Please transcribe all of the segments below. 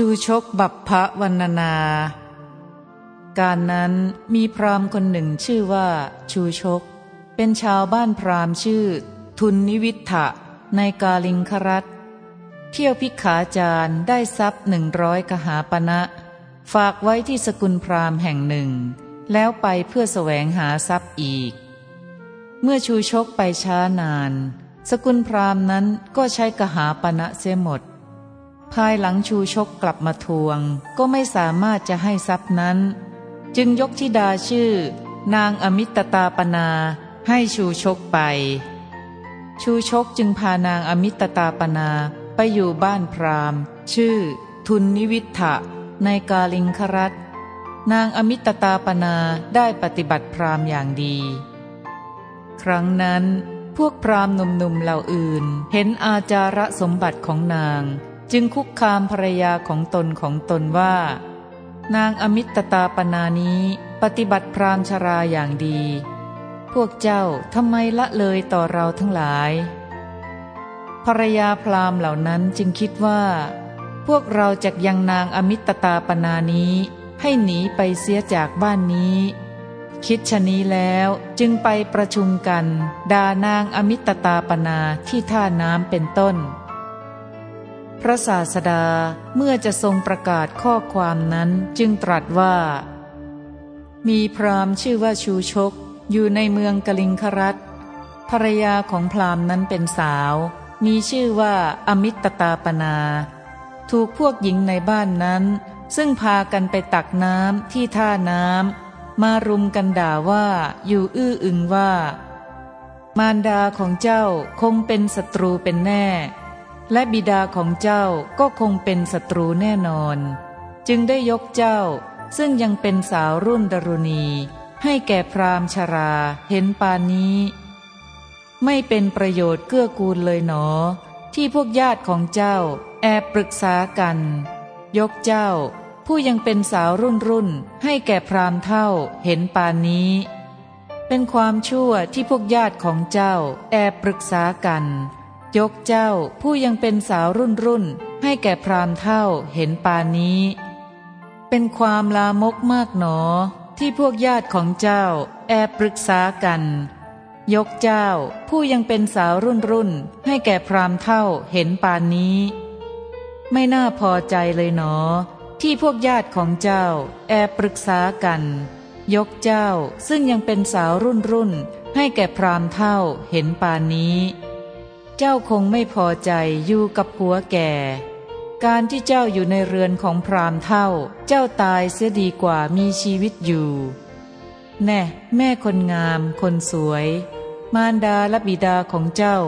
ชูชกบัพพะวรรณนา การนั้นมีพราหมณ์คนหนึ่งชื่อว่าชูชก เป็นชาวบ้านพราหมณ์ชื่อ ทุนนิวิทธะในกาลิงครัตเที่ยวพิขาจารได้ทรัพย์หนึ่งร้อยกหาปณะฝากไว้ที่สกุลพราหมณ์แห่งหนึ่ง แล้วไปเพื่อแสวงหาทรัพย์อีก เมื่อชูชกไปช้านาน สกุลพราหมณ์นั้นก็ใช้กหาปณะเสียหมด ภายหลังชูชกกลับมาทวง ก็ไม่สามารถจะให้ทรัพย์นั้น จึงยกธิดาชื่อ นางอมิตตาปนาให้ชูชกไป ชูชกจึงพานางอมิตตาปนาไปอยู่บ้านพราหมณ์ ชื่อ ทุนนิวิทะในกาลิงครัตนางอมิตตาปนาได้ปฏิบัติพราหมณ์อย่างดี ครั้งนั้นพวกพราหมณ์หนุ่มๆเหล่าอื่น เห็นอาจาระสมบัติของนาง จึงคุกคามภรรยาของตนของตนว่า นางอมิตตาปนานี้ปฏิบัติพรามชราอย่างดี พวกเจ้าทำไมละเลยต่อเราทั้งหลาย ภรรยาพรามเหล่านั้นจึงคิดว่า พวกเราจะยังนางอมิตตาปนานี้ให้หนีไปเสียจากบ้านนี้ คิดชะนี้แล้วจึงไปประชุมกันด่านางอมิตตาปนาที่ท่าน้ำเป็นต้น พระศาสดาเมื่อจะทรงประกาศข้อความนั้นจึงตรัสว่า มีพราหมณ์ชื่อว่าชูชก อยู่ในเมืองกลิงครัตภรรยาของพราหมณ์นั้นเป็นสาว มีชื่อว่าอมิตตาปนา ถูกพวกหญิงในบ้านนั้น ซึ่งพากันไปตักน้ำที่ท่าน้ำมารุมกันด่าว่าอยู่อื้ออึงว่า มารดาของเจ้าคงเป็นศัตรูเป็นแน่ และบิดาของเจ้าก็คงเป็นศัตรูแน่นอน จึงได้ยกเจ้า ซึ่งยังเป็นสาวรุ่นดรุณี ให้แก่พรามชราเห็นปานนี้ ไม่เป็นประโยชน์เกื้อกูลเลยหนอ ที่พวกญาติของเจ้าแอบปรึกษากัน ยกเจ้า ผู้ยังเป็นสาวรุ่นรุ่นให้แก่พรามเท่าเห็นปานนี้ เป็นความชั่วที่พวกญาติของเจ้าแอบปรึกษากัน ยกเจ้าผู้ยังเป็นสาวรุ่นรุ่นให้แก่พรามเท่าเห็นปานนี้ เป็นความลามกมากหนอ ที่พวกญาติของเจ้าแอบปรึกษากัน ยกเจ้าผู้ยังเป็นสาวรุ่นรุ่นให้แก่พรามเท่าเห็นปานนี้ ไม่น่าพอใจเลยหนอ ที่พวกญาติของเจ้าแอบปรึกษากัน ยกเจ้าซึ่งยังเป็นสาวรุ่นรุ่นให้แก่พรามเท่าเห็นปานนี้ เจ้าคงไม่พอใจอยู่กับผัวแก่ การที่เจ้าอยู่ในเรือนของพรามเท่า เจ้าตายเสียดีกว่ามีชีวิตอยู่ แน่แม่คนงาม คนสวย มารดาและบิดาของเจ้า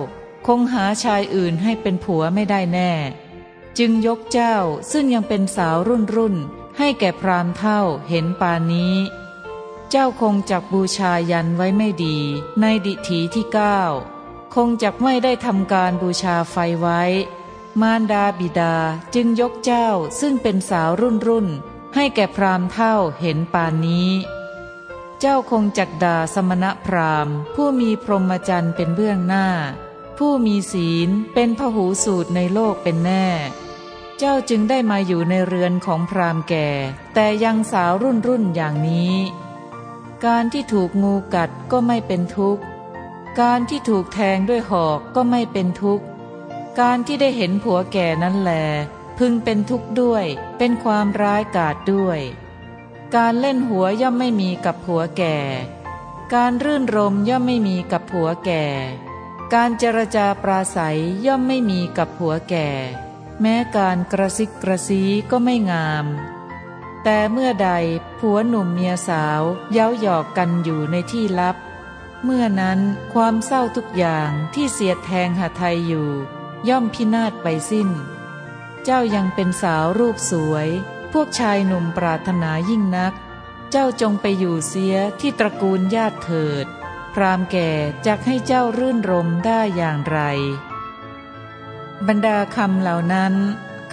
คงหาชายอื่นให้เป็นผัวไม่ได้แน่ จึงยกเจ้าซึ่งยังเป็นสาวรุ่นรุ่นให้แก่พรามเท่าเห็นปานนี้ เจ้าคงจักบูชายันไว้ไม่ดีในดิถีที่เก้า งจะไม่ได้ทำการบูชาไฟไว้ มารดาบิดาจึงยกเจ้าซึ่งเป็นสาวรุ่นรุ่น ให้แก่พรามเท่าเห็นปานนี้ เจ้าคงจักด่าสมณะพราหมณ์ ผู้มีพรหมจรรย์เป็นเบื้องหน้า ผู้มีศีลเป็นพหูสูตรในโลกเป็นแน่ เจ้าจึงได้มาอยู่ในเรือนของพรามแก่ แต่ยังสาวรุ่นรุ่นอย่างนี้ การที่ถูกงูกัดก็ไม่เป็นทุกข์ การที่ถูกแทงด้วยหอกก็ไม่เป็นทุกข์ การที่ได้เห็นผัวแก่นั้นแล พึงเป็นทุกข์ด้วย เป็นความร้ายกาจด้วย การเล่นหัวย่อมไม่มีกับผัวแก่ การรื่นรมย่อมไม่มีกับผัวแก่ การเจรจาปราศัยย่อมไม่มีกับผัวแก่ แม้การกระซิกกระซีก็ไม่งาม แต่เมื่อใดผัวหนุ่มเมียสาวเย้าหยอกกันอยู่ในที่ลับ เมื่อนั้นความเศร้าทุกอย่างที่เสียดแทงหาไทยอยู่ ย่อมพินาศไปสิ้น เจ้ายังเป็นสาวรูปสวย พวกชายหนุ่มปรารถนายิ่งนัก เจ้าจงไปอยู่เสียที่ตระกูลญาติเถิด พรามแก่จะให้เจ้ารื่นรมได้อย่างไร บรรดาคำเหล่านั้น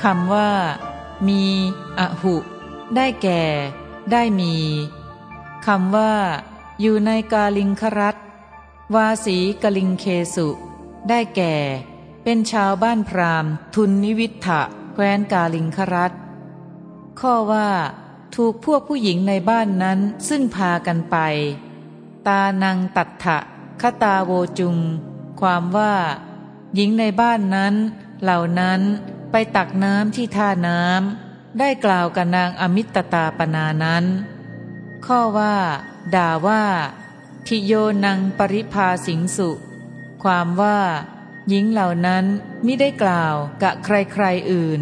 คำว่า มีอหุ ได้แก่ ได้มีคำว่า อยู่ในกาลิงครัตวาสีกลิงเคสุ ได้แก่ เป็นชาวบ้านพราหมณ์ ทุนนิวิทะแคว้นกาลิงครัตข้อว่า ถูกพวกผู้หญิงในบ้านนั้นซึ่งพากันไป ตานังตัดถะคตาโวจุง ความว่า หญิงในบ้านนั้น เหล่านั้นไปตักน้ำที่ท่าน้ำได้กล่าวกับนางอมิตตาปนานั้น ข้อว่า ด่าว่า ทิโยนังปริภาสิงสุ ความว่า หญิงเหล่านั้นมิได้กล่าวกะใครๆอื่น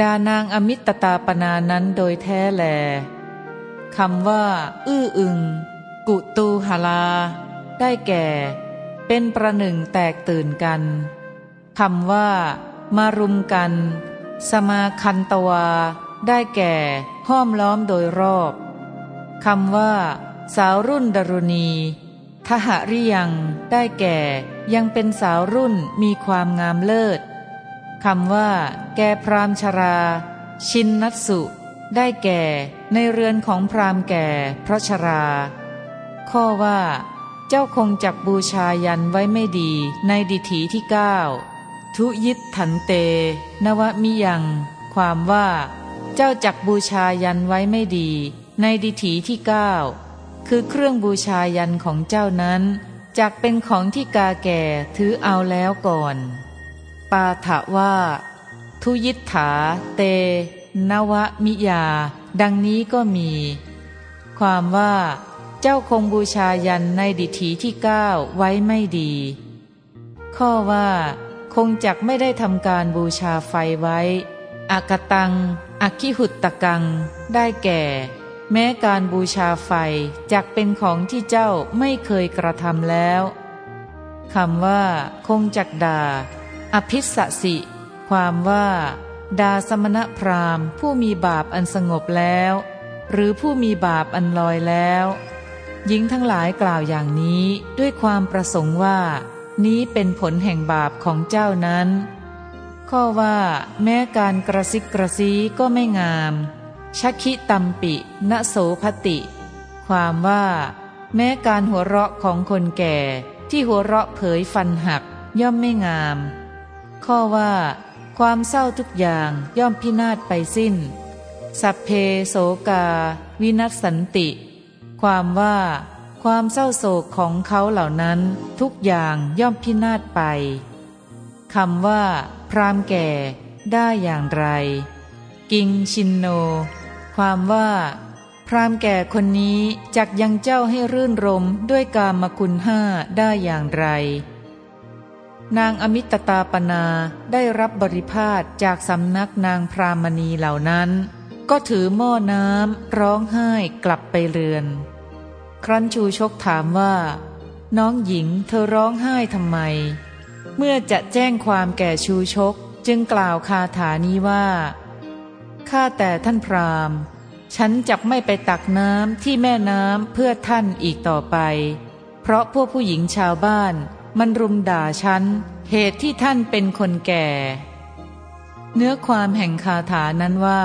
ดานางอมิตตาปนานั้นโดยแท้แลคำว่า อื้ออึง กุตูหลา ได้แก่ เป็นประหนึ่งแตกตื่นกันคำว่า มารุมกัน สมาคันตวา ได้แก่ห้อมล้อมโดยรอบคำว่า สาวรุ่นดรุณีทหริยังได้แก่ ยังเป็นสาวรุ่นมีความงามเลิศคำว่า แกพรามชรา ชินนัตสุ ได้แก่ ในเรือนของพรามแก่ พระชรา ข้อว่า เจ้าคงจักบูชายันไว้ไม่ดีในดิถีที่เก้าทุยิตถันเต นวมิยัง ความว่า เจ้าจักบูชายันไว้ไม่ดี ในดิถีที่เก้า คือเครื่องบูชายันของเจ้านั้นจักเป็นของที่กาแก่ถือเอาแล้วก่อน ปาถะว่า ทุยิตถาเต นวมิยา ดังนี้ก็มี ความว่า เจ้าคงบูชายันในดิถีที่เก้าไว้ไม่ดี ข้อว่า คงจักไม่ได้ทำการบูชาไฟไว้อากตังอคิหุตตะกัง ได้แก่ แม้การบูชาไฟจักเป็นของที่เจ้าไม่เคยกระทำแล้วคำว่า คงจักดา อภิสสิ ความว่า ดาสมณพราหมณ์ ผู้มีบาปอันสงบแล้ว หรือผู้มีบาปอันลอยแล้วหญิงทั้งหลายกล่าวอย่างนี้ด้วยความประสงค์ว่า นี้เป็นผลแห่งบาปของเจ้านั้น ข้อว่า แม้การกระซิกกระซีก็ไม่งาม ชักคิตัมปิ ณโสภติ ความว่า แม้การหัวเราะของคนแก่ ที่หัวเราะเผยฟันหัก ย่อมไม่งาม ข้อว่า ความเศร้าทุกอย่างย่อมพินาศไปสิ้น สัพเพโสกา วินัสสันติ ความว่า ความเศร้าโศกของเขาเหล่านั้นทุกอย่างย่อมพินาศไปคำว่า พรามแก่ได้อย่างไร กิงชินโน ความว่า พรามแก่คนนี้จักยังเจ้าให้รื่นรมด้วยกามคุณห้าได้อย่างไร นางอมิตตาปนาได้รับบริพาทจากสำนักนางพรามณีเหล่านั้น ก็ถือหม้อน้ำร้องไห้กลับไปเรือน ครั้นชูชกถามว่า น้องหญิงเธอร้องไห้ทำไม เมื่อจะแจ้งความแก่ชูชกจึงกล่าวคาถานี้ว่า ข้าแต่ท่านพรามฉันจะไม่ไปตักน้ำที่แม่น้ำเพื่อท่านอีกต่อไป เพราะพวกผู้หญิงชาวบ้านมันรุมด่าฉัน เหตุที่ท่านเป็นคนแก่ เนื้อความแห่งคาถานั้นว่า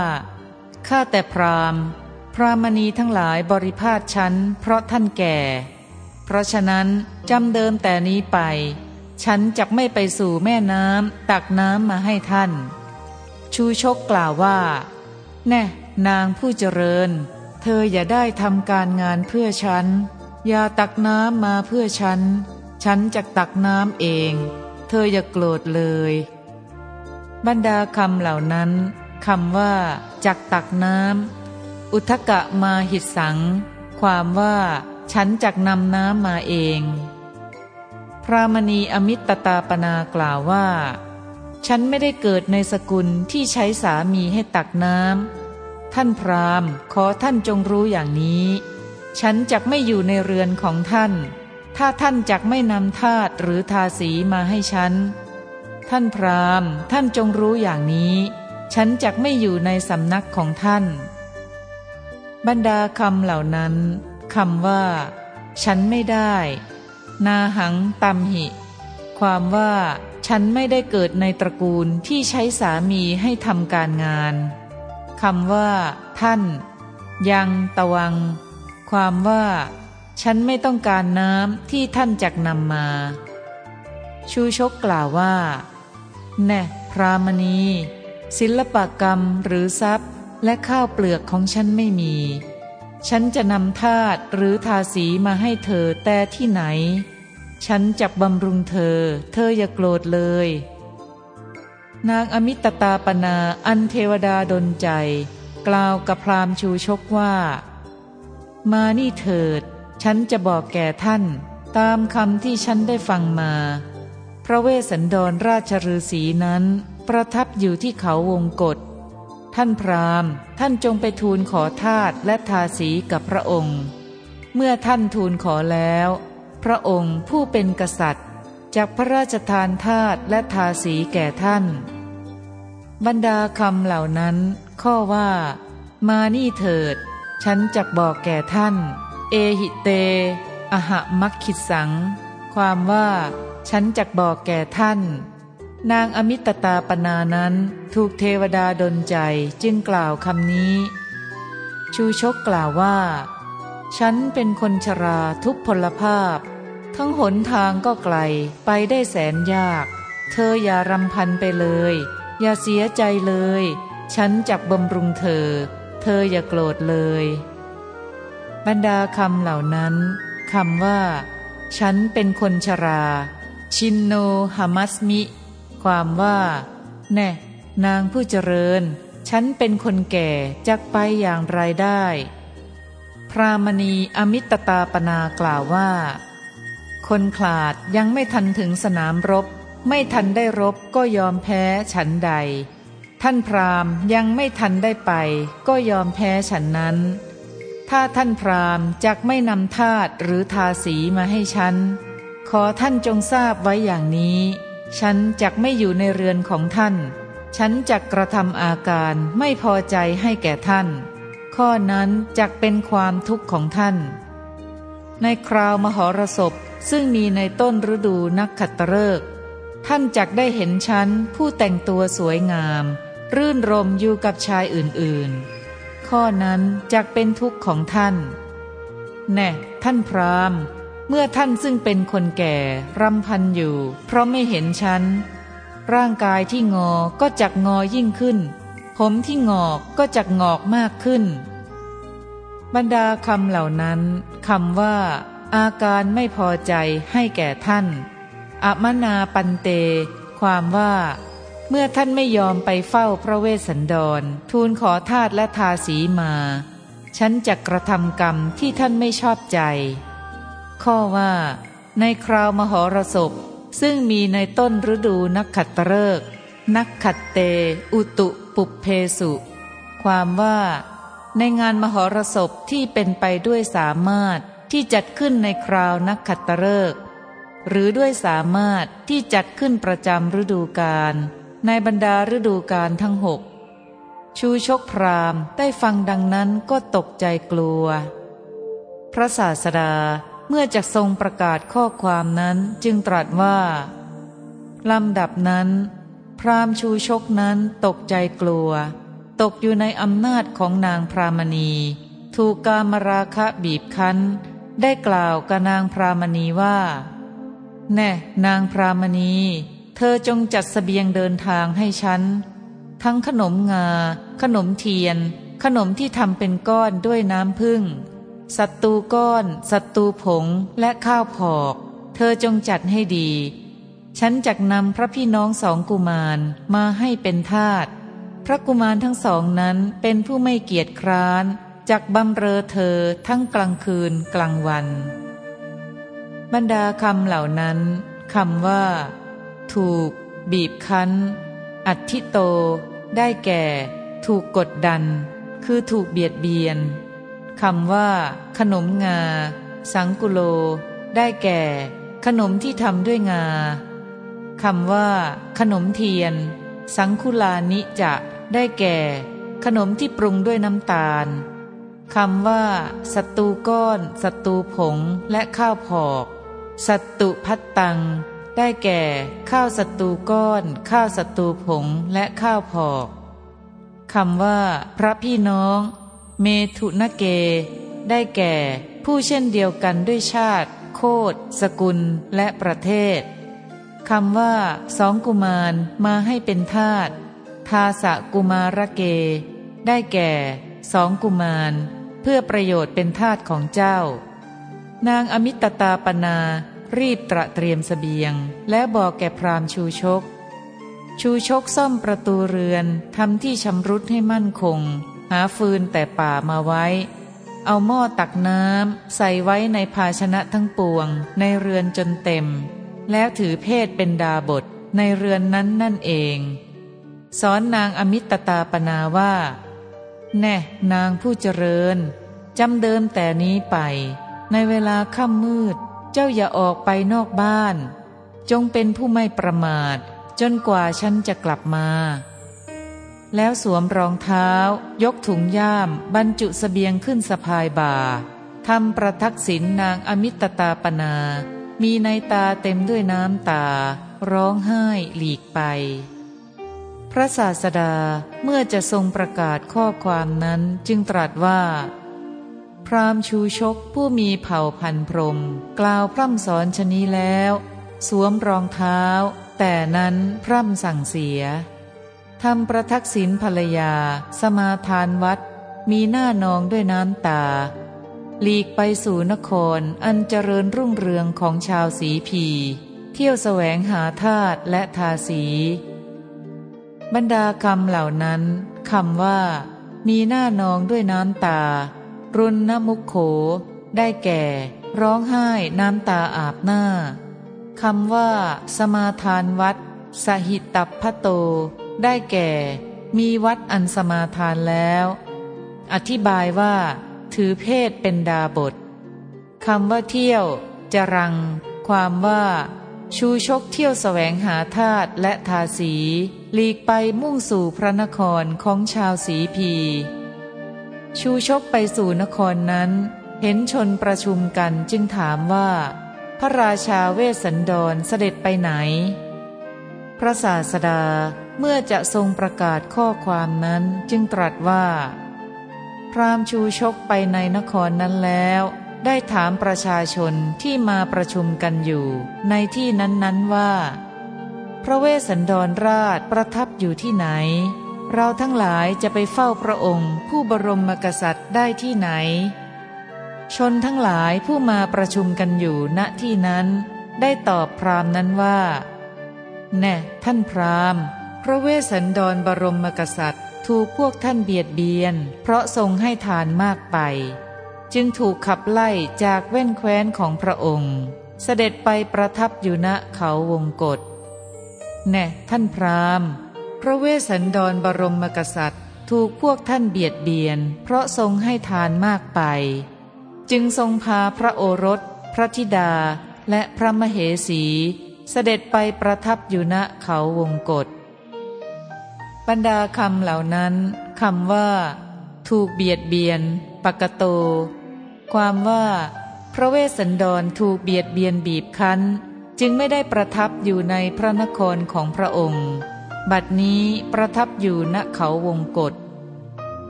ข้าแต่พรามพรามณีทั้งหลายบริพาทฉันเพราะท่านแก่ เพราะฉะนั้นจำเดิมแต่นี้ไป ฉันจะไม่ไปสู่แม่น้ำตักน้ำมาให้ท่าน ชูชกกล่าวว่า แน่นางผู้เจริญ เธออย่าได้ทำการงานเพื่อฉัน อย่าตักน้ำมาเพื่อฉัน ฉันจะตักน้ำเอง เธออย่าโกรธเลย บรรดาคำเหล่านั้นคำว่าจักตักน้ำอุทกะมาหิตสัง ความว่าฉันจักนำน้ำมาเอง พระมณีอมิตตาปนากล่าวว่า ฉันไม่ได้เกิดในสกุลที่ใช้สามีให้ตักน้ำท่านพรามขอท่านจงรู้อย่างนี้ ฉันจักไม่อยู่ในเรือนของท่าน ถ้าท่านจักไม่นำทาตหรือทาสีมาให้ฉัน ท่านพรามท่านจงรู้อย่างนี้ ฉันจักไม่อยู่ในสำนักของท่าน บรรดาคำเหล่านั้นคำว่า ฉันไม่ได้ นาหังตัมหิ ความว่า ฉันไม่ได้เกิดในตระกูลที่ใช้สามีให้ทำการงาน คำว่า ท่าน ยังตะวัง ความว่า ฉันไม่ต้องการน้ำที่ท่านจักนำมา ชูชกกล่าวว่า แน่พรามณี ศิลปกรรมหรือทรัพย์และข้าวเปลือกของฉันไม่มี ฉันจะนำทาตหรือทาสีมาให้เธอแต่ที่ไหน ฉันจับบำรุงเธอ เธออย่าโกรธเลย นางอมิตตาปนาอันเทวดาดนใจ กล่าวกับพรามชูชกว่า มานี่เถิด ฉันจะบอกแก่ท่าน ตามคำที่ฉันได้ฟังมา พระเวสสันดรราชฤาษีนั้น ประทับอยู่ที่เขาวงกฏท่านพราหมณ์ ท่านจงไปทูลขอทาตและทาสีกับพระองค์ เมื่อท่านทูลขอแล้ว พระองค์ผู้เป็นกษัตริย์จากพระราชทานทาตและทาสีแก่ท่าน บรรดาคำเหล่านั้น ข้อว่า มานี่เถิด ฉันจักบอกแก่ท่าน เอหิเต อหะมักขิสัง ความว่า ฉันจักบอกแก่ท่าน นางอมิตตาปนานั้นถูกเทวดาดนใจจึงกล่าวคำนี้ ชูชกกล่าวว่า ฉันเป็นคนชราทุพพลภาพ ทั้งหนทางก็ไกลไปได้แสนยาก เธออย่ารำพันไปเลย อย่าเสียใจเลย ฉันจักบำรุงเธอ เธออย่าโกรธเลย บรรดาคำเหล่านั้นคำว่า ฉันเป็นคนชรา ชินโนหามัสมิ ความว่า แน่ นางผู้เจริญ ฉันเป็นคนแก่จักไปอย่างไรได้ พรามณีอมิตตาปนากล่าวว่า คนขลาดยังไม่ทันถึงสนามรบ ไม่ทันได้รบก็ยอมแพ้ฉันใด ท่านพราหมยังไม่ทันได้ไป ก็ยอมแพ้ฉันนั้น ถ้าท่านพราหมจักไม่นำทาตหรือทาสีมาให้ฉัน ขอท่านจงทราบไว้อย่างนี้ ฉันจักไม่อยู่ในเรือนของท่าน ฉันจักกระทำอาการไม่พอใจให้แก่ท่าน ข้อนั้นจักเป็นความทุกข์ของท่าน ในคราวมหรสพซึ่งมีในต้นฤดูนักขัตฤกษ์ท่านจักได้เห็นฉันผู้แต่งตัวสวยงาม รื่นรมอยู่กับชายอื่นๆ ข้อนั้นจักเป็นทุกข์ของท่าน แน่ท่านพรามเมื่อท่านซึ่งเป็นคนแก่รำพันอยู่ เพราะไม่เห็นฉัน ร่างกายที่งอก็จักงอยิ่งขึ้น ผมที่งอกก็จักงอกมากขึ้น บรรดาคำเหล่านั้น คำว่า อาการไม่พอใจให้แก่ท่านอมนาปันเต ความว่า เมื่อท่านไม่ยอมไปเฝ้าพระเวสสันดร ทูลขอทาตและทาสีมา ฉันจะกระทำกรรมที่ท่านไม่ชอบใจ ข้อว่า ในคราวมหรสพ ซึ่งมีในต้นฤดูนักขัตฤกษ์นักขัตเต อุตุปุเพสุ ความว่า ในงานมหรสพที่เป็นไปด้วยสามารถที่จัดขึ้นในคราวนักขัตฤกษ์หรือด้วยสามารถที่จัดขึ้นประจำฤดูกาลในบรรดาฤดูกาลทั้งหกชูชกพรามได้ฟังดังนั้นก็ตกใจกลัว พระศาสดาเมื่อจะทรงประกาศข้อความนั้นจึงตรัสว่าลำดับนั้น พรามชูชกนั้นตกใจกลัว ตกอยู่ในอำนาจของนางพรามณี ถูกกามราคะบีบคั้น ได้กล่าวกับนางพรามณีว่า แน่นางพรามณี เธอจงจัดสเสบียงเดินทางให้ฉัน ทั้งขนมงา ขนมเทียน ขนมที่ทำเป็นก้อนด้วยน้ำผึ้งสัตูก้อนสัตตูผงและข้าวผอก เธอจงจัดให้ดี ฉันจักนำพระพี่น้องสองกุมารมาให้เป็นทาส พระกุมารทั้งสองนั้นเป็นผู้ไม่เกียจคร้านจักบำเรอเธอทั้งกลางคืนกลางวัน บรรดาคำเหล่านั้นคำว่า ถูก บีบคั้น อัติโต ได้แก่ ถูกกดดัน คือถูกเบียดเบียนคำว่า ขนมงา สังกุโล ได้แก่ ขนมที่ทำด้วยงาคำว่า ขนมเทียน สังคุลานิจะ ได้แก่ ขนมที่ปรุงด้วยน้ำตาลคำว่าสัตูก้อน สัตูผง และข้าวผอก สัตุพัตตัง ได้แก่ ข้าวสัตูก้อน ข้าวสัตูผง และข้าวผอกคำว่า พระพี่น้อง เมถุนเก ได้แก่ ผู้เช่นเดียวกันด้วยชาติ โคดสกุล และประเทศคำว่า สองกุมารมาให้เป็นทาต ทาสะกุมารเก ได้แก่สองกุมาร เพื่อประโยชน์เป็นทาสของเจ้า นางอมิตตาปนารีบตระเตรียมสเสบียง แล้วบอกแก่พรามชูชก ชูชกซ่อมประตูเรือนทำที่ชำรุดให้มั่นคง หาฟืนแต่ป่ามาไว้ เอาหม้อตักน้ำใส่ไว้ในภาชนะทั้งปวง ในเรือนจนเต็ม แล้วถือเพศเป็นดาบทในเรือนนั้นนั่นเอง สอนนางอมิตตาปนาว่า แน่นางผู้เจริญจำเดิมแต่นี้ไป ในเวลาค่ำมืด เจ้าอย่าออกไปนอกบ้าน จงเป็นผู้ไม่ประมาท จนกว่าฉันจะกลับมา แล้วสวมรองเท้า ยกถุงย่าม บรรจุสเสบียงขึ้นสะพายบ่าทำประทักษิณนางอมิตตาปนา มีในตาเต็มด้วยน้ำตา ร้องไห้หลีกไป พระศาสดาเมื่อจะทรงประกาศข้อความนั้นจึงตรัสว่า พราหมณ์ชูชกผู้มีเผ่าพันพรม กล่าวพร่ำสอนชนี้แล้ว สวมรองเท้า แต่นั้นพร่ำสั่งเสียทำประทักษิณภรรยา สมาทานวัด มีหน้านองด้วยน้ำตา หลีกไปสู่นครอันเจริญรุ่งเรืองของชาวสีพี เที่ยวแสวงหาธาตุและทาสี บรรดาคำเหล่านั้นคำว่า มีหน้านองด้วยน้ำตา รุณนมุขโข ได้แก่ ร้องไห้น้ำตาอาบหน้าคำว่า สมาทานวัด สหิตัพพโต ได้แก่ มีวัดอันสมาทานแล้ว อธิบายว่า ถือเพศเป็นดาบทคำว่าเที่ยว จรัง ความว่า ชูชกเที่ยวแสวงหาธาตุและทาสี หลีกไปมุ่งสู่พระนครของชาวสีพี ชูชกไปสู่นครนั้น เห็นชนประชุมกันจึงถามว่า พระราชาเวสสันดรเสด็จไปไหน พระศาสดาเมื่อจะทรงประกาศข้อความนั้นจึงตรัสว่า พรามชูชกไปในนครนั้นแล้ว ได้ถามประชาชนที่มาประชุมกันอยู่ ในที่นั้นๆว่า พระเวสสันดรราชประทับอยู่ที่ไหน เราทั้งหลายจะไปเฝ้าพระองค์ ผู้บรมกษัตริย์ได้ที่ไหน ชนทั้งหลายผู้มาประชุมกันอยู่ณที่นั้น ได้ตอบพรามนั้นว่า แน่ท่านพรามพระเวสสันดรบรมกษัตริย์ ถูกพวกท่านเบียดเบียน เพราะทรงให้ทานมากไป จึงถูกขับไล่จากแว่นแคว้นของพระองค์ เสด็จไปประทับอยู่ณเขาวงกฏ แน่ท่านพราหมณ์ พระเวสสันดรบรมกษัตริย์ ถูกพวกท่านเบียดเบียน เพราะทรงให้ทานมากไป จึงทรงพาพระโอรส พระธิดา และพระมเหสี เสด็จไปประทับอยู่ณเขาวงกฏบรรดาคำเหล่านั้นคำว่า ถูกเบียดเบียน ปกโต ความว่า พระเวสสันดรถูกเบียดเบียนบีบคั้น จึงไม่ได้ประทับอยู่ในพระนครของพระองค์ บัดนี้ประทับอยู่ณเขาวงกฏ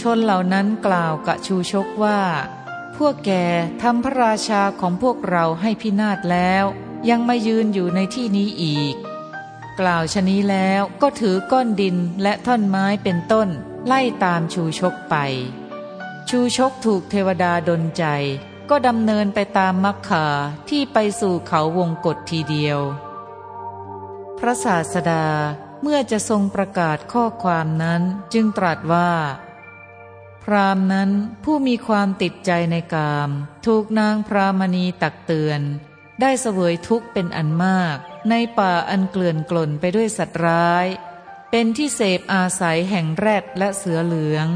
ชนเหล่านั้นกล่าวกะชูชกว่า พวกแกทำพระราชาของพวกเราให้พินาศแล้ว ยังมายืนอยู่ในที่นี้อีก กล่าวชนี้แล้วก็ถือก้อนดินและท่อนไม้เป็นต้น ไล่ตามชูชกไป ชูชกถูกเทวดาดนใจ ก็ดำเนินไปตามมักขาที่ไปสู่เขาวงกฏทีเดียว พระศาสดาเมื่อจะทรงประกาศข้อความนั้นจึงตรัสว่า พรามนั้นผู้มีความติดใจในกาม ถูกนางพรามณีตักเตือน ได้เสวยทุกข์เป็นอันมาก ในป่าอันเกลื่อนกล่นไปด้วยสัตว์ร้าย เป็นที่เสพอาศัยแห่งแรดและเสือเหลือง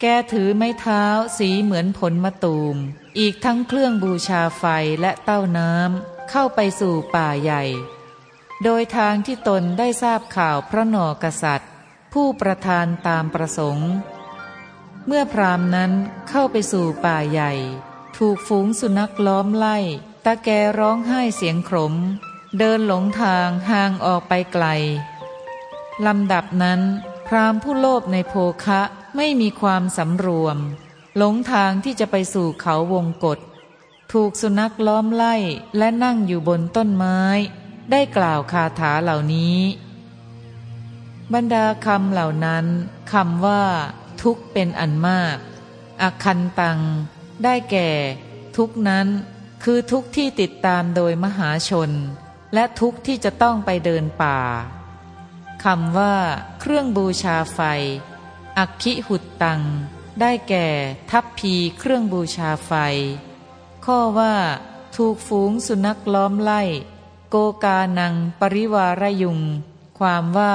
แกถือไม้เท้าสีเหมือนผลมะตูม อีกทั้งเครื่องบูชาไฟและเต้าน้ำเข้าไปสู่ป่าใหญ่ โดยทางที่ตนได้ทราบข่าวพระนอกษัตริย์ ผู้ประธานตามประสงค์ เมื่อพรามนั้นเข้าไปสู่ป่าใหญ่ ถูกฝูงสุนัขล้อมไล่ตาแกร้องไห้เสียงขม เดินหลงทางห่างออกไปไกลลำดับนั้น พรามผู้โลภในโภคะไม่มีความสำรวม หลงทางที่จะไปสู่เขาวงกฏถูกสุนัขล้อมไล่และนั่งอยู่บนต้นไม้ ได้กล่าวคาถาเหล่านี้ บรรดาคำเหล่านั้นคำว่า ทุกเป็นอันมากอคันตัง ได้แก่ ทุกนั้นคือทุกที่ติดตามโดยมหาชน และทุกที่จะต้องไปเดินป่าคำว่า เครื่องบูชาไฟ อักขิหุตตัง ได้แก่ทัพพีเครื่องบูชาไฟ ข้อว่า ถูกฝูงสุนัขล้อมไล่ โกกานังปริวารยุง ความว่า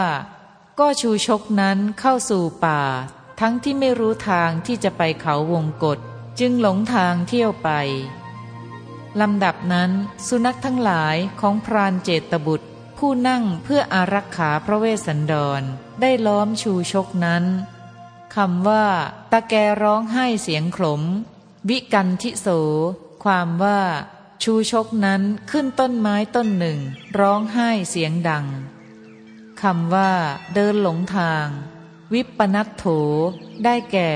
ก็ชูชกนั้นเข้าสู่ป่า ทั้งที่ไม่รู้ทางที่จะไปเขาวงกฏจึงหลงทางเที่ยวไป ลำดับนั้น สุนัขทั้งหลายของพรานเจตบุตร ผู้นั่งเพื่ออารักขาพระเวสสันดร ได้ล้อมชูชกนั้น คำว่า ตะแกร้องไห้เสียงขลม วิกันทิโส ความว่า ชูชกนั้นขึ้นต้นไม้ต้นหนึ่ง ร้องไห้เสียงดังคำว่า เดินหลงทาง วิปนัตโถ ได้แก่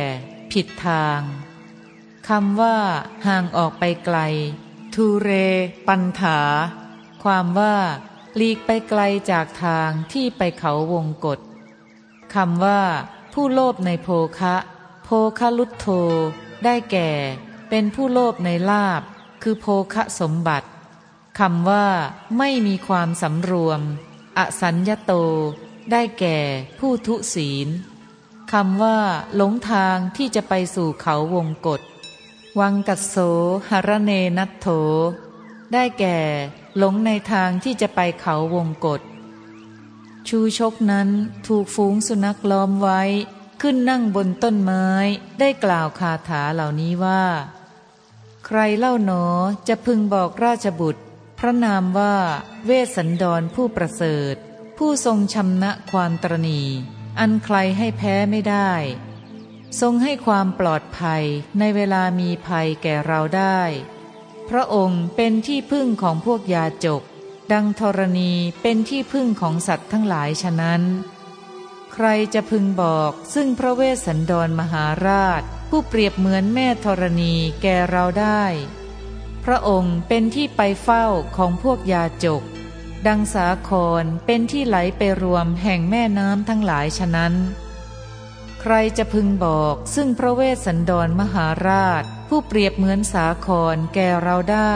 ผิดทางคำว่า ห่างออกไปไกล ทูเร ปันถา ความว่าหลีกไปไกลจากทางที่ไปเขาวงกฏคำว่า ผู้โลภในโภคะ โภคลุตโธ ได้แก่ เป็นผู้โลภในลาบ คือโภคะสมบัติคำว่า ไม่มีความสำรวม อสัญญโต ได้แก่ผู้ทุศีลคำว่า หลงทางที่จะไปสู่เขาวงกฏวังกัสโสหรเนนัตโถ ได้แก่ หลงในทางที่จะไปเขาวงกฏ ชูชกนั้นถูกฝูงสุนัขล้อมไว้ ขึ้นนั่งบนต้นไม้ได้กล่าวคาถาเหล่านี้ว่า ใครเล่าหนอจะพึงบอกราชบุตร พระนามว่าเวสสันดรผู้ประเสริฐ ผู้ทรงชำนะความตรณีอันใครให้แพ้ไม่ได้ ทรงให้ความปลอดภัยในเวลามีภัยแก่เราได้ พระองค์เป็นที่พึ่งของพวกยาจก ดังธรณีเป็นที่พึ่งของสัตว์ทั้งหลายฉะนั้น ใครจะพึงบอกซึ่งพระเวสสันดรมหาราช ผู้เปรียบเหมือนแม่ธรณีแก่เราได้ พระองค์เป็นที่ไปเฝ้าของพวกยาจก ดังสาครเป็นที่ไหลไปรวมแห่งแม่น้ำทั้งหลายฉะนั้น ใครจะพึงบอกซึ่งพระเวสสันดรมหาราช ผู้เปรียบเหมือนสาครแก่เราได้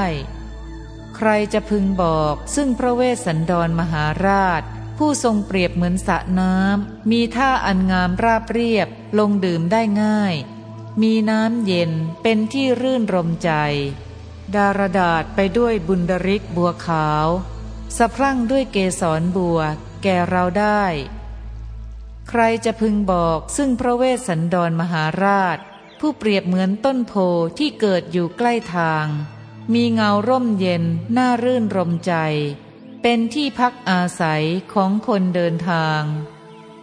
ใครจะพึงบอกซึ่งพระเวสสันดรมหาราช ผู้ทรงเปรียบเหมือนสระน้ำ มีท่าอันงามราบเรียบลงดื่มได้ง่าย มีน้ำเย็นเป็นที่รื่นรมใจ ดารดาษไปด้วยบุญดริกบัวขาวสะพรั่งด้วยเกสรบัว แก่เราได้ ใครจะพึงบอกซึ่งพระเวสสันดรมหาราช ผู้เปรียบเหมือนต้นโพที่เกิดอยู่ใกล้ทาง มีเงาร่มเย็นน่ารื่นรมใจ เป็นที่พักอาศัยของคนเดินทาง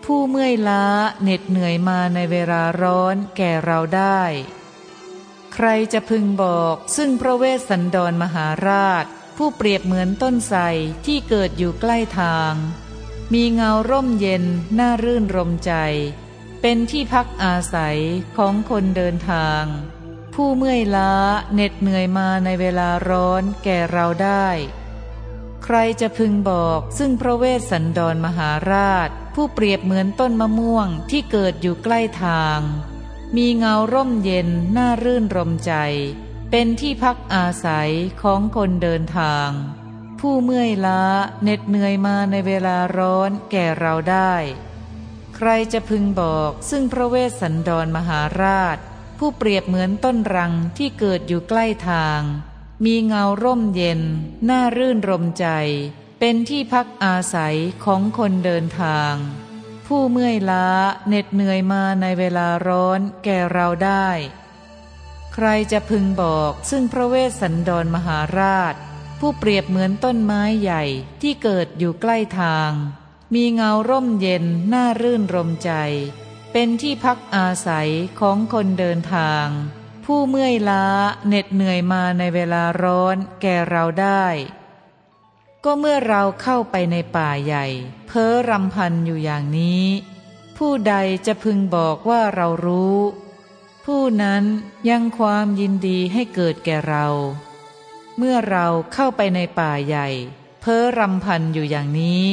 ผู้เมื่อยล้าเหน็ดเหนื่อยมาในเวลาร้อนแก่เราได้ ใครจะพึงบอกซึ่งพระเวสสันดรมหาราช ผู้เปรียบเหมือนต้นไทรที่เกิดอยู่ใกล้ทาง มีเงาร่มเย็นน่ารื่นรมใจ เป็นที่พักอาศัยของคนเดินทาง ผู้เมื่อยล้าเหน็ดเหนื่อยมาในเวลาร้อนแก่เราได้ ใครจะพึงบอกซึ่งพระเวสสันดรมหาราช ผู้เปรียบเหมือนต้นมะม่วงที่เกิดอยู่ใกล้ทาง มีเงาร่มเย็นน่ารื่นรมใจ เป็นที่พักอาศัยของคนเดินทาง ผู้เมื่อยล้าเหน็ดเหนื่อยมาในเวลาร้อนแก่เราได้ ใครจะพึงบอกซึ่งพระเวสสันดรมหาราช ผู้เปรียบเหมือนต้นรังที่เกิดอยู่ใกล้ทาง มีเงาร่มเย็น น่ารื่นรมใจ เป็นที่พักอาศัยของคนเดินทาง ผู้เมื่อยล้าเหน็ดเหนื่อยมาในเวลาร้อนแก่เราได้ ใครจะพึงบอกซึ่งพระเวสสันดรมหาราช ผู้เปรียบเหมือนต้นไม้ใหญ่ที่เกิดอยู่ใกล้ทาง มีเงาร่มเย็นน่ารื่นรมใจ เป็นที่พักอาศัยของคนเดินทาง ผู้เมื่อยล้าเหน็ดเหนื่อยมาในเวลาร้อนแก่เราได้ ก็เมื่อเราเข้าไปในป่าใหญ่ เพ้อรำพันอยู่อย่างนี้ ผู้ใดจะพึงบอกว่าเรารู้ ผู้นั้นยังความยินดีให้เกิดแก่เรา เมื่อเราเข้าไปในป่าใหญ่ เพ้อรำพันอยู่อย่างนี้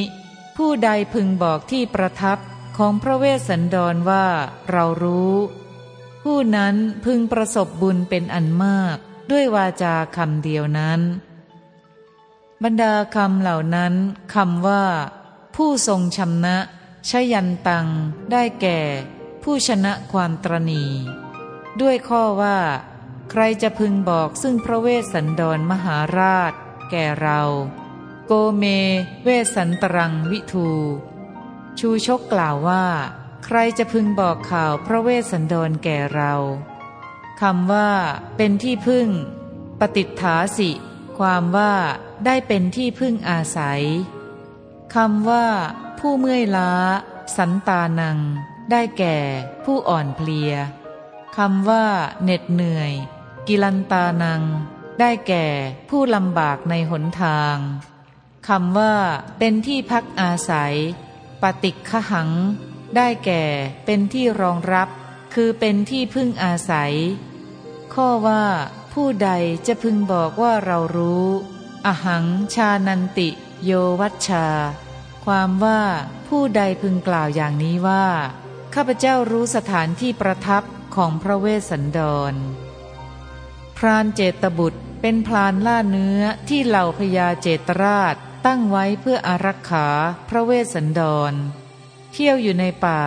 ผู้ใดพึงบอกที่ประทับ ของพระเวสสันดรว่าเรารู้ ผู้นั้นพึงประสบบุญเป็นอันมากด้วยวาจาคำเดียวนั้น บรรดาคำเหล่านั้นคำว่า ผู้ทรงชำนะชยันตัง ได้แก่ ผู้ชนะความตรณีด้วยข้อว่า ใครจะพึงบอกซึ่งพระเวสสันดรมหาราช แก่เรา โกเม เวสันตรังวิทู ชูชกกล่าวว่า ใครจะพึงบอกข่าวพระเวสสันดรแก่เราคำว่า เป็นที่พึ่ง ปฏิฐาสิ ความว่า ได้เป็นที่พึ่งอาศัยคำว่า ผู้เมื่อยล้า สันตานัง ได้แก่ ผู้อ่อนเพลียคำว่า เหน็ดเหนื่อย กิลันตานัง ได้แก่ ผู้ลำบากในหนทางคำว่า เป็นที่พักอาศัย ปฏิคหัง ได้แก่เป็นที่รองรับ คือเป็นที่พึ่งอาศัย ข้อว่า ผู้ใดจะพึงบอกว่าเรารู้ อหังชานันติ โยวัชชา ความว่าผู้ใดพึงกล่าวอย่างนี้ว่า ข้าพเจ้ารู้สถานที่ประทับของพระเวสสันดร พรานเจตบุตรเป็นพรานล่าเนื้อที่เหล่าพญาเจตราช ตั้งไว้เพื่ออารักขาพระเวสสันดร เที่ยวอยู่ในป่า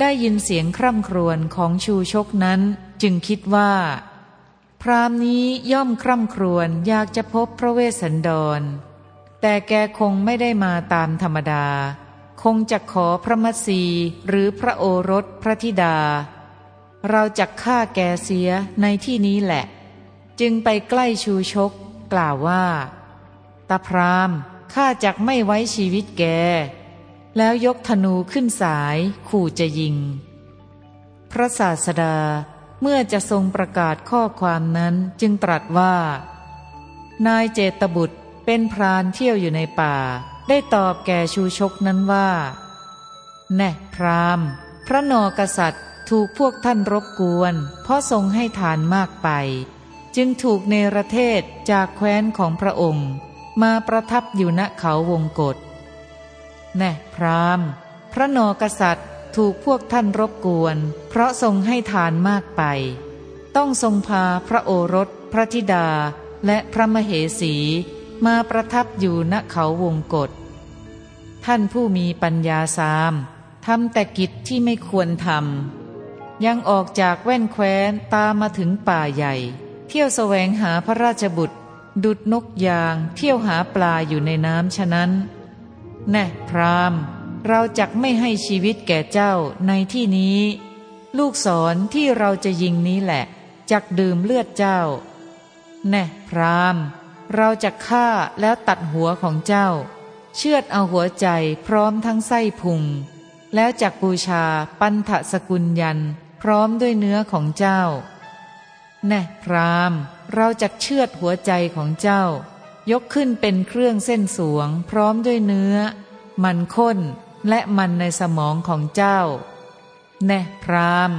ได้ยินเสียงคร่ำครวญของชูชกนั้น จึงคิดว่า พรามนี้ย่อมคร่ำครวญอยากจะพบพระเวสสันดร แต่แกคงไม่ได้มาตามธรรมดา คงจะขอพระมัสีหรือพระโอรสพระธิดา เราจะฆ่าแกเสียในที่นี้แหละ จึงไปใกล้ชูชกกล่าวว่าตาพราม ข้าจักไม่ไว้ชีวิตแก แล้วยกธนูขึ้นสายขู่จะยิง พระศาสดาเมื่อจะทรงประกาศข้อความนั้นจึงตรัสว่า นายเจตบุตรเป็นพรานเที่ยวอยู่ในป่า ได้ตอบแก่ชูชกนั้นว่า แน่พรามพระนอกษัตริย์ถูกพวกท่านรบกวน เพราะทรงให้ทานมากไป จึงถูกเนรเทศจากแคว้นของพระองค์ มาประทับอยู่ณเขาวงกฏแน่พรามพระนอกษัตริย์ถูกพวกท่านรบกวน เพราะทรงให้ทานมากไป ต้องทรงพาพระโอรส พระธิดา และพระมเหสี มาประทับอยู่ณเขาวงกฏท่านผู้มีปัญญาสามทำแต่กิจที่ไม่ควรทำยังออกจากแว่นแคว้นตามมาถึงป่าใหญ่ เที่ยวแสวงหาพระราชบุตร ดุดนกยางเที่ยวหาปลาอยู่ในน้ำฉะนั้น แน่พรามเราจักไม่ให้ชีวิตแก่เจ้าในที่นี้ ลูกศรที่เราจะยิงนี้แหละ จักดื่มเลือดเจ้า แน่พรามเราจะฆ่าแล้วตัดหัวของเจ้า เชือดเอาหัวใจพร้อมทั้งไส้พุง แล้วจักบูชาปันทสกุลยันพร้อมด้วยเนื้อของเจ้า แน่พรามเราจะเชือดหัวใจของเจ้า ยกขึ้นเป็นเครื่องเส้นสวง พร้อมด้วยเนื้อ มันข้นและมันในสมองของเจ้า แน่พราม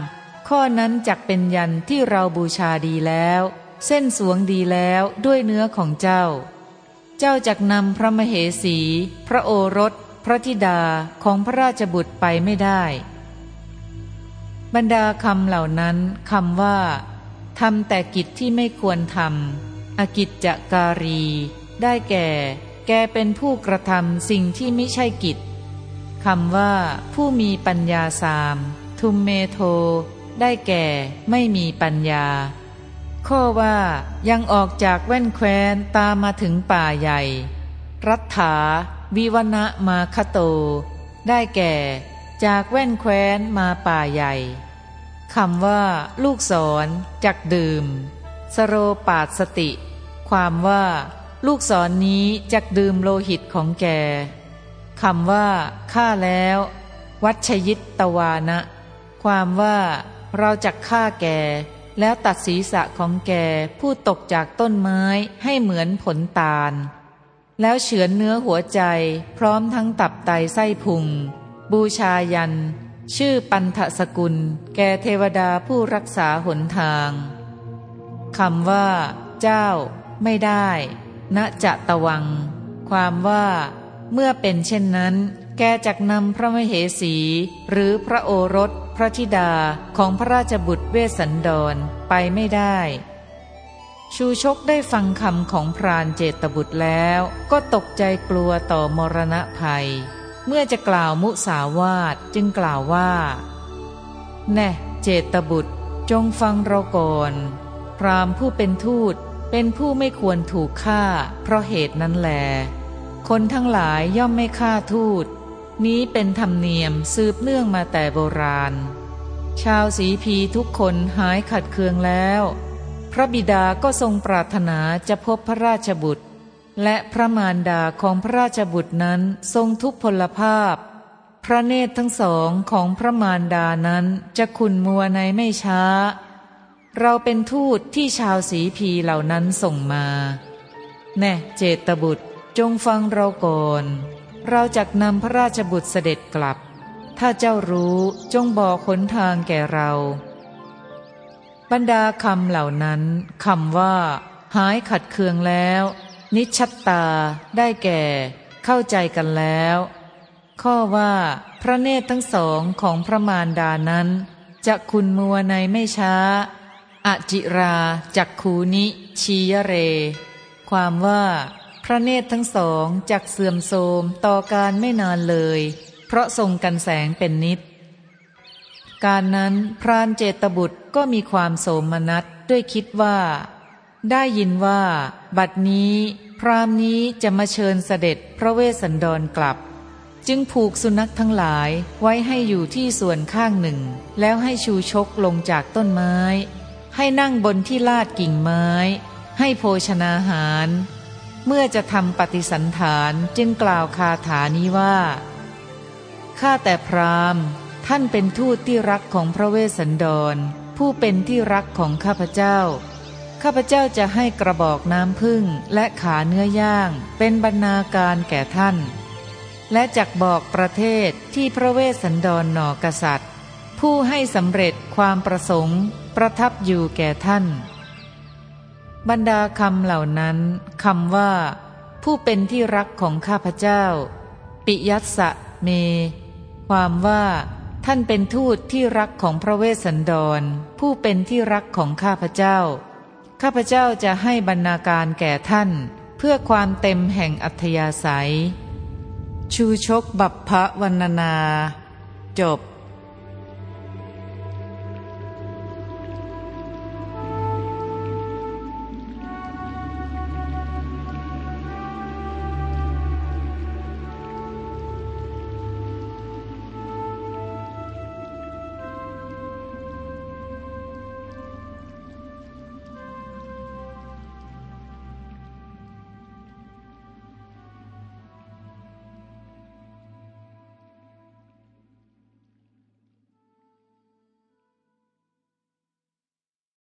ข้อนั้นจักเป็นยันที่เราบูชาดีแล้ว เส้นสวงดีแล้วด้วยเนื้อของเจ้า เจ้าจักนำพระมเหสี พระโอรส พระธิดาของพระราชบุตรไปไม่ได้ บรรดาคำเหล่านั้นคำว่าำแต่กิจที่ไม่ควรทำอกิจจการี ได้แก่ แกเป็นผู้กระทำสิ่งที่ไม่ใช่กิจคำว่า ผู้มีปัญญาสาม ทุมเมโท ได้แก่ ไม่มีปัญญา ข้อว่ายังออกจากแว่นแคว้นตามมาถึงป่าใหญ่ รัฐา วิวณะมาคโต ได้แก่ จากแว่นแคว้นมาป่าใหญ่ คำว่า ลูกศรจักดื่ม สโรปาสติ ความว่า ลูกศรนนี้จักดื่มโลหิตของแกคำว่าฆ่าแล้ว วัชยิตตวานะ ความว่าเราจักฆ่าแก แล้วตัดศีรษะของแกผู้ตกจากต้นไม้ให้เหมือนผลตาล แล้วเฉือนเนื้อหัวใจพร้อมทั้งตับไตไส้พุง บูชายัน ชื่อปันทสกุล แก่เทวดาผู้รักษาหนทางคำว่า เจ้า ไม่ได้ณจะตะวัง ความว่า เมื่อเป็นเช่นนั้น แกจักนำพระมเหสี หรือพระโอรส พระธิดาของพระราชบุตรเวสสันดรไปไม่ได้ ชูชกได้ฟังคำของพรานเจตบุตรแล้ว ก็ตกใจกลัวต่อมรณะภัย เมื่อจะกล่าวมุสาวาทจึงกล่าวว่า แน่เจตบุตรจงฟังเราก่อนพรามผู้เป็นทูตเป็นผู้ไม่ควรถูกฆ่า เพราะเหตุนั้นแล คนทั้งหลายย่อมไม่ฆ่าทูต นี้เป็นธรรมเนียมสืบเนื่องมาแต่โบราณ ชาวสีพีทุกคนหายขัดเคืองแล้ว พระบิดาก็ทรงปรารถนาจะพบพระราชบุตร และพระมารดาของพระราชบุตรนั้นทรงทุกพลภาพ พระเนตรทั้งสองของพระมารดานั้นจะขุนมัวในไม่ช้า เราเป็นทูตที่ชาวสีพีเหล่านั้นส่งมา แน่เจตบุตรจงฟังเราก่อน เราจะนำพระราชบุตรเสด็จกลับ ถ้าเจ้ารู้จงบอกขนทางแก่เรา บรรดาคำเหล่านั้นคำว่า หายขัดเคืองแล้ว นิชัตตาได้แก่เข้าใจกันแล้ว ข้อว่าพระเนตรทั้งสองของพระมารดานั้นจะคุณมัวในไม่ช้า อจิราจักขูนิ ชียเร ความว่า พระเนตรทั้งสองจักเสื่อมโทรมต่อการไม่นานเลย เพราะทรงกันแสงเป็นนิด การนั้นพรานเจตบุตรก็มีความโสมนัสด้วยคิดว่า ได้ยินว่า บัดนี้พรามนี้จะมาเชิญเสด็จพระเวสสันดรกลับ จึงผูกสุนัขทั้งหลายไว้ให้อยู่ที่ส่วนข้างหนึ่ง แล้วให้ชูชกลงจากต้นไม้ ให้นั่งบนที่ลาดกิ่งไม้ ให้โภชนาหาร เมื่อจะทำปฏิสันฐานจึงกล่าวคาถานี้ว่าข้าแต่พรามท่านเป็นทูตที่รักของพระเวสสันดร ผู้เป็นที่รักของข้าพเจ้า ข้าพเจ้าจะให้กระบอกน้ำพึ่งและขาเนื้อย่าง เป็นบรรณาการแก่ท่าน และจักบอกประเทศที่พระเวสสันดรหนอกษัตริย์ ผู้ให้สำเร็จความประสงค์ ประทับอยู่แก่ท่าน บรรดาคำเหล่านั้นคำว่า ผู้เป็นที่รักของข้าพเจ้า ปิยัสะเม ความว่าท่านเป็นทูตที่รักของพระเวสสันดร ผู้เป็นที่รักของข้าพเจ้า ข้าพเจ้าจะให้บรรณาการแก่ท่าน เพื่อความเต็มแห่งอัธยาศัย ชูชกบัพพะวันนา จบ